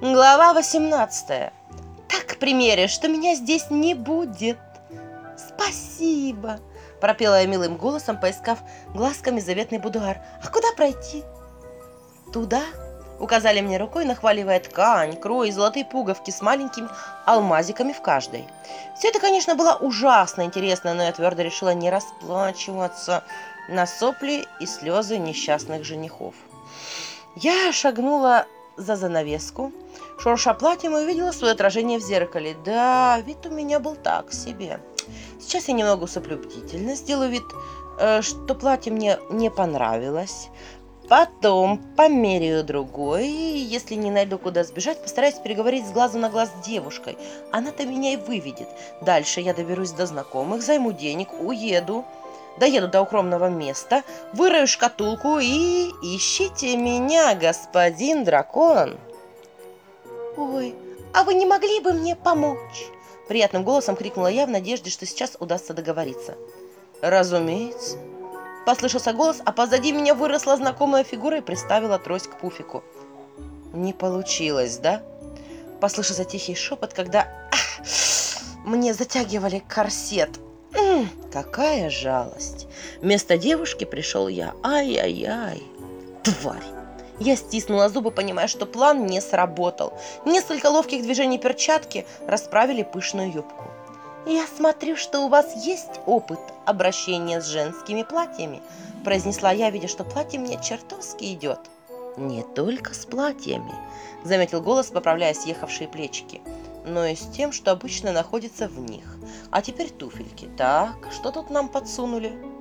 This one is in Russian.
Глава 18. Так примеришь, что меня здесь не будет. Спасибо, пропела я милым голосом, поискав глазками заветный будуар. А куда пройти? Туда, указали мне рукой, нахваливая ткань, крой и золотые пуговки с маленькими алмазиками в каждой. Все это, конечно, было ужасно интересно, но я твердо решила не расплачиваться на сопли и слезы несчастных женихов. Я шагнула за занавеску, шурша платьем и увидела свое отражение в зеркале. Да, вид у меня был так себе. Сейчас я немного усыплю бдительность, сделаю вид, э, что платье мне не понравилось. Потом померяю другой, и если не найду куда сбежать, постараюсь переговорить с глазу на глаз с девушкой. Она-то меня и выведет. Дальше я доберусь до знакомых, займу денег, уеду. Доеду до укромного места, вырою шкатулку и ищите меня, господин дракон. Ой, а вы не могли бы мне помочь? Приятным голосом крикнула я в надежде, что сейчас удастся договориться. Разумеется. Послышался голос, а позади меня выросла знакомая фигура и приставила трость к пуфику. Не получилось, да? Послышался тихий шепот, когда ах, мне затягивали корсет. Какая жалость. Вместо девушки пришел я. Ай-яй-яй. Тварь. Я стиснула зубы, понимая, что план не сработал. Несколько ловких движений перчатки расправили пышную юбку. «Я смотрю, что у вас есть опыт обращения с женскими платьями», произнесла я, видя, что платье мне чертовски идет. «Не только с платьями», заметил голос, поправляя съехавшие плечики, но и с тем, что обычно находится в них. А теперь туфельки. Так, что тут нам подсунули?